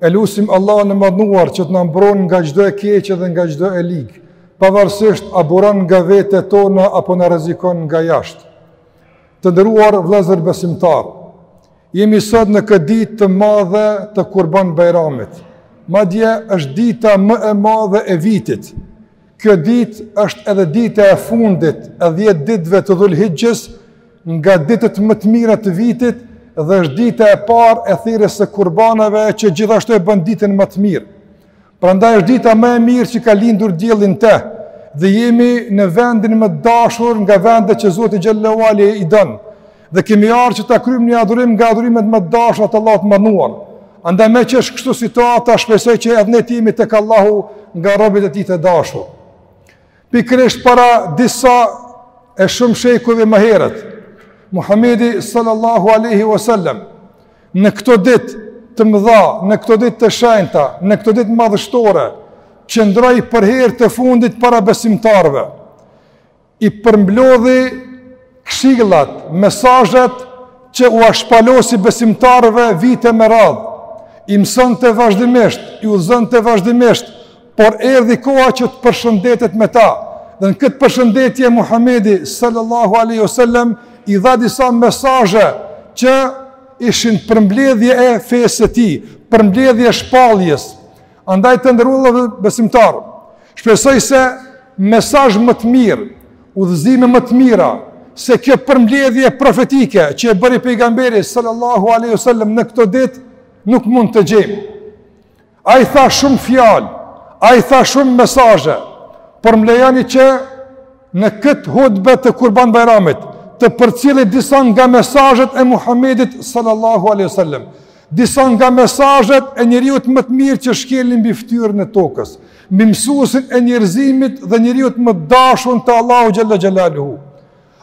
E lusim Allahun e Madhnuar që të na mbron nga çdo e keqe dhe nga çdo e ligë, pavarësisht a buron nga vetet tona apo na rrezikon nga jashtë. Të nderuar vëllezër besimtarë, jemi sot në këtë ditë të madhe të Kurban Bajramit. Madje është dita më e madhe e vitit. Kjo ditë është edhe dita e fundit e 10 ditëve të Dhul-Hixhes, nga ditët më të mira të vitit dhe është dita e parë e therjes së kurbanave që gjithashtu e bën ditën më të mirë. Prandaj është dita më e mirë që ka lindur dielli në të dhe jemi në vendin më të dashur nga vendet që Zoti xhele ue ala i don. Dhe kemi ardhë që ta kryejmë një adhurim nga adhurimet më të dashura te Allahu i madhnuar. Andaj meqë është kështu situata, shpresoj që edhe ne të jemi tek Allahu nga robit e tij të dashur. Pikërisht para disa e shumë shekujve më herët, Muhammedi sallallahu aleyhi wasallam, në këto ditë të mëdha, në këto ditë të shenjta, në këto ditë madhështore, qëndroi për herë të fundit para besimtarëve, i përmblodhi këshillat, mesazhet që ua shpalosi besimtarëve vite me radhë, i mësonte vazhdimisht, i udhëzonte vazhdimisht, por erdi koha që të përshëndetet me ta, dhe në këtë përshëndetje Muhammedi sallallahu aleyhi ue sallem i dha disa mesazhe që ishin përmbledhje e fesë së tij, përmbledhje e shpalljes, Andaj të nderuar vëllezër besimtarë, shpresoj se mesazh më të mirë, udhëzime më të mira, se kjo përmbledhje profetike që e bëri pejgamberi sallallahu aleyhi wasallam në këto ditë, nuk mund të gjejmë. Ai tha shumë fjalë, ai tha shumë mesazhe, por më lejoni që në këtë hutbe të kurban bajramit, të përcjelli disa nga mesazhet e Muhammedit sallallahu aleyhi wasallam. Disa nga mesazhet e njeriut më të mirë që shkeli mbi fytyrën e tokës, mësuesin e njerëzimit dhe njeriut më të dashur te Allahu xhalla xhelaluhu.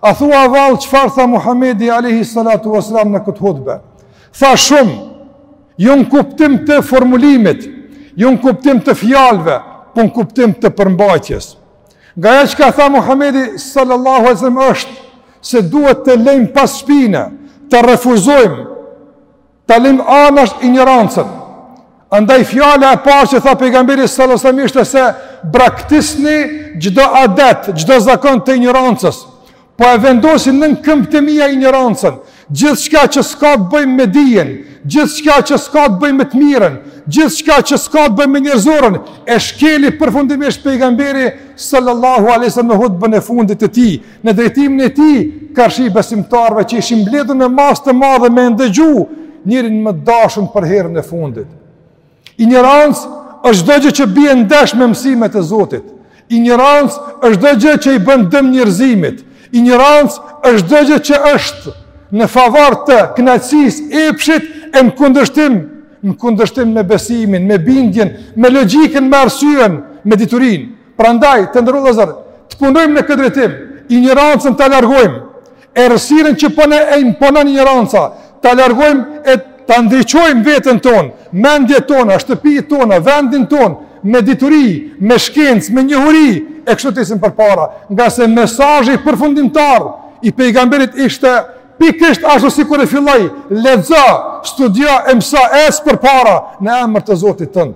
A thua vallë çfarë tha Muhamedi alayhi salatu wasalam në këtë hutbe? Tha shumë, jo në kuptim të formulimit, jo në kuptim të fjalëve, por në kuptim të përmbajtjes. Nga ajo që ka thënë Muhamedi sallallahu alaihi wasallam është se duhet të lejmë pas shpine, të refuzojmë Ta lëmë anash injorancën. Andaj fjala e parë që tha pejgamberi sallallahu alajhi wasallam ishte se braktisni çdo adet, çdo zakon të injorancës. Po e vendosi nën këmbët e mia injorancën. Gjithçka që s'ka të bëjë me dijen, gjithçka që s'ka të bëjë me të mirën, gjithçka që s'ka të bëjë me njerëzorën, e shkeli përfundimisht pejgamberi sallallahu alajhi wasallam në hutbën e fundit të tij. në drejtimin e tij karshi besimtarëve që ishin mbledhur në masë të madhe me ndëgju njerin më t'dashun për herën e fundit. Injorancë është çdo gjë që bie ndesh me mësimet e Zotit. Injorancë është çdo gjë që i bën dëm njerëzimit. Injorancë është çdo gjë që është në favor të kënaqësisë, epshit e në kundërshtim, në kundërshtim me besimin, me bindjen, me logjikën, me arsyen, me diturinë. Prandaj, të nderuar vëllezër, të punojmë në këtë drejtim, injorancën ta largojmë, errësirën që po na e imponon injoranca, ta largojmë e ta ndriçojmë veten tonë, mendjet tona, shtëpitë tona, vendin tonë, me dituri, me shkencë, me njohuri, e kështu të ecim përpara, ngase mesazhi përfundimtar i pejgamberit ishte pikërisht ashtu sikur e filloi, lexo, studio e mëso, ec përpara, në emër të zotit tënd.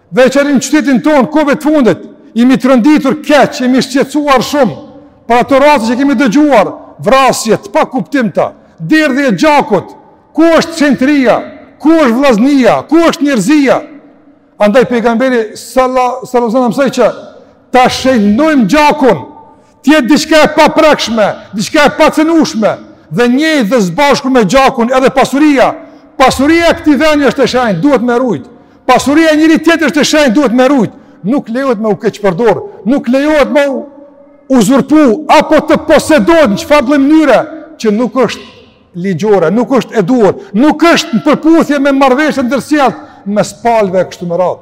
Në veçanti qytetin tonë, kohëve të fundit, jemi tronditur keq, jemi shqetësuar shumë, për ato raste që kemi dëgjuar, vrasje të pakuptimta, derdhje e gjakut, ku është shenjtëria, ku është vlaznia, ku është njerëzia. Andaj pejgamberi sallallahu alajhi wasallam që ta shënojmë gjakun, Të jetë diçka e paprekshme, diçka e pacenueshme dhe njëjtë dhe së bashku me gjakun edhe pasuria. Pasuria e këtij vendi është e shenjtë, duhet me u rujt. Pasuria e njëri-tjetrit është e shenjtë, duhet me u rujt. Nuk lejohet me u keqpërdor, nuk lejohet me u uzurpu apo të posedohet në çfarë lloj mënyre që nuk është ligjore, nuk është e duhur, nuk është në përputhje me marrëveshje të ndërsjellë mes palëve e kështu me radhë.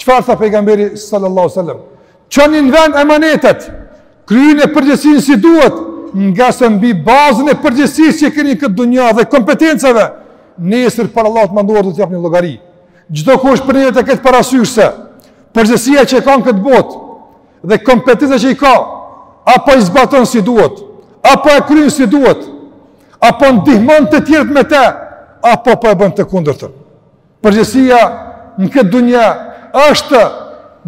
Çfarë tha pejgamberi sallallahu alaihi wasallam? Çoni në vend emanetet. Kryeni përgjegjësinë si duhet, ngase mbi bazën e përgjegjësisë që keni në këtë dunja dhe kompetencave, nesër para Allahut të madhëruar do të japni llogari. Çdokush prej neve të ketë parasysh se përgjegjësia që ka në këtë botë dhe kompetencat që i ka, apo i zbaton si duhet, apo e kryen si duhet, apo ndihmon të tjerët me të, apo po e bën të kundërtën. Përgjegjësia në këtë dunja është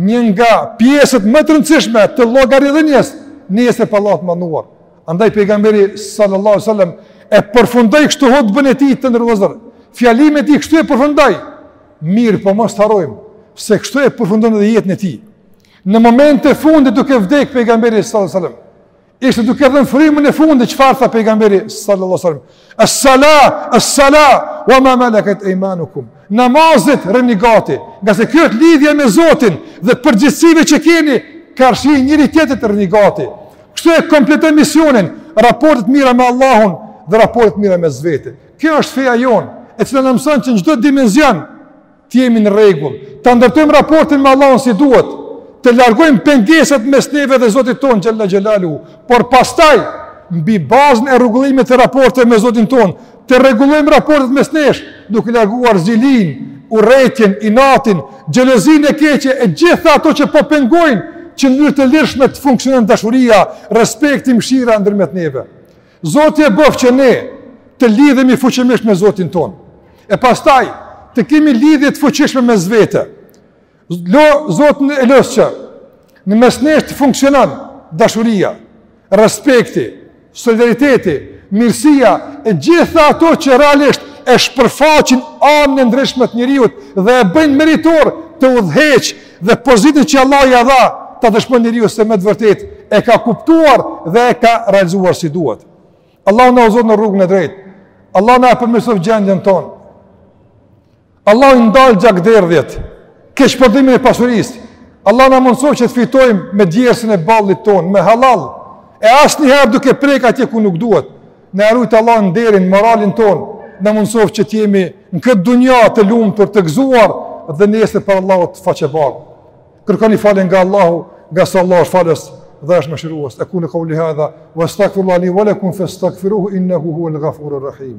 një nga pjesët më të rëndësishme të llogaridhënies nesër para Allahut të madhëruar. Andaj pejgamberi sallallahu sallam e përfundoi kështu hutben e tij, të nderuar vëllezër. Fjalimin e tij kështu e përfundoi. Mirë, po mos të harrojmë, se kështu e përfundon edhe jetën e tij. Në momentet e fundit duke vdek pejgamberi sallallahu sallam, Ishte duke dhënë frymën e fundit çfarë tha pejgamberi sallallahu alajhi wasallam. As-sala, as-sala wa ma malakat aymanukum. Namazit rrini gati, ngase kjo është lidhja me Zotin dhe përgjegjësive që keni karshi njëri-tjetrit rrini gati. Kështu e kompletoi misionin, raporte të mira me Allahun dhe raporte të mira mes vete. Kjo është feja jonë, e cila na mëson që në çdo dimension Të jemi në rregull, ta ndërtojmë raportin me Allahun si duhet, të largojmë pengesat mes neve dhe Zotit tonë Xhelle Xhelaluhu, por pastaj mbi bazën e rregullimit të raporteve me Zotin tonë, të rregullojmë raportet mes nesh, duke larguar zilinë, urrejtjen, inatin, xhelozinë e keqe e të gjitha ato që po pengojnë që në mënyrë të lirshme të funksionojë dashuria, respekti, mëshira ndërmjet neve. Zoti e bëftë që ne të lidhemi fuqimisht me Zotin tonë. E pastaj të kemi lidhje të fuqishme mes vete. Zotin e lus që në mes nesh të funksionon dashuria, respekti, solidariteti, mirësia e gjitha ato që realisht e shpërfaqin anën e ndritshme të njeriut dhe e bëjnë meritor të udhëheq Dhe pozitën që Allahu ia dha, ta dëshmon njeriu se me të vërtetë e ka kuptuar dhe e ka realizuar si duhet. Allahu na udhëzoftë në rrugën e drejtë. Allahu na e përmirësoftë gjendjen tonë. Allahu i ndaltë gjakderdhjet, keqpërdorimin e pasurisë. Allahu na mundësoftë që të fitojmë me djersën e ballit tonë, me halal, e asnjëherë duke prek atje ku nuk duhet. Na e ruajtë Allahu nderin, moralin tonë, na mundësoftë që t'jemi në këtë dunja të lumtur, të gëzuar dhe nesër para Allahut faqebardhë. Kërkoni falje nga Allahu, ngase Allahu është falës dhe është mëshirues. Ekulu kauli hadha, wa stakfirullah li, wa lakum fe stakfiruhu, innehu huel gafurur rahim.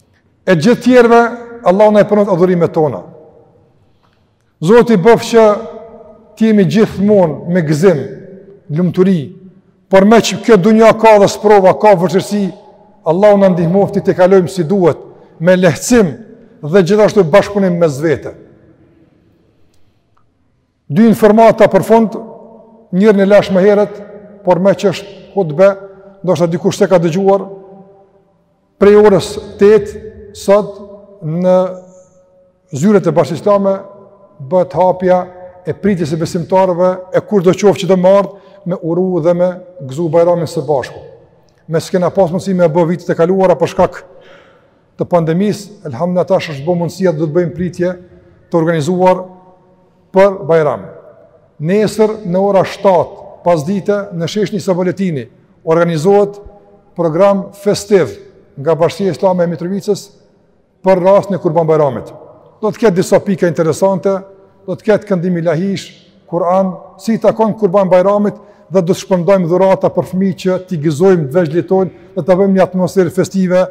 E gjithë të tjerëve, Allahu na i pranoftë adhurimet tona. Zoti e bëftë që të jemi gjithmonë me gëzim, lumturi, por meqë kjo dunja ka dhe sprova, ka vështirësi, Allahu na ndihmoftë t'i kalojmë si duhet, me lehtësim dhe gjithashtu bashkëpunim mes vete. Dy informata për fund, njërën e thashë më herët, por meqë është hutbe, ndoshta dikush s'e ka dëgjuar, prej orës 8, sot në zyret e Bashkësisë Islame, bëhet hapja e pritjes së besimtarëve, e kushdo qoftë që do me ardh, me uru dhe me gëzu bajramin së bashku. Meqë s'kena pas mundësi me bo vitet e kaluara për shkak të pandemisë, elhamdulilah tash është bo mundësia dhe do të bëjmë pritje të organizuar për Bajram. Nesër në ora 7 pasdite në Sheshin Isa Boletini organizohet program festiv nga Bashkësia Islame e Mitrovicës për rastin e Kurban Bajramit. Do të ketë disa pika interesante, do të ketë këndim ilahish, Kur'an, si i takon Kurban Bajramit dhe do të shpërndajmë dhurata për fëmijë që t'i gëzojmë të vegjëlit tanë dhe të bëjmë një atmosferë festive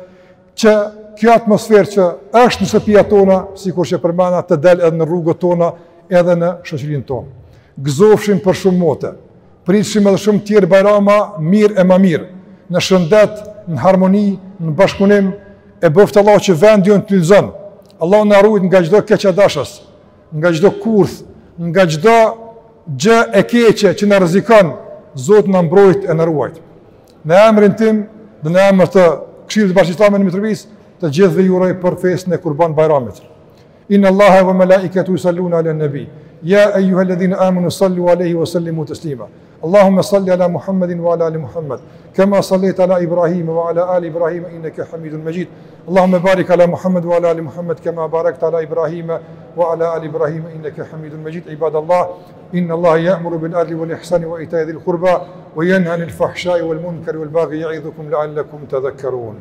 që kjo atmosferë që është në shtëpia tona, sikur që përmenda të del edhe në rrugët tona, edhe në shoqërinë tonë. Gëzofshim për shumë mote. Pritshim edhe shumë tjerë Bajrama mirë e më mirë, në shëndet, në harmoni, në bashkim e bëftë Allah që vendi jonë të lulëzon. Allah na ruajt nga çdo keqdashës. nga çdo kurth, nga çdo gjë e keqe që na rrezikon, Zoti na mbrojt e na ruajt. Në emrin tim dhe në emër të Këshillit të Bashkësisë Islame në Mitrovicë, të gjithëve ju uroj për festën e Kurban Bajramit. Inna Allaha wa malaikatahu yusalluna 'alan nabi. Ya ayyuhalladhina amanu sallu 'alaihi wa sallimu taslima. اللهم صل على محمد وعلى آل محمد كما صليت على إبراهيم وعلى آل إبراهيم إنك حميد مجيد اللهم بارك على محمد وعلى آل محمد كما باركت على إبراهيم وعلى آل إبراهيم إنك حميد مجيد عباد الله إن الله يأمر بالعدل والإحسان وإيتاء ذي القربى وينهى عن الفحشاء والمنكر والبغي يعظكم لعلكم تذكرون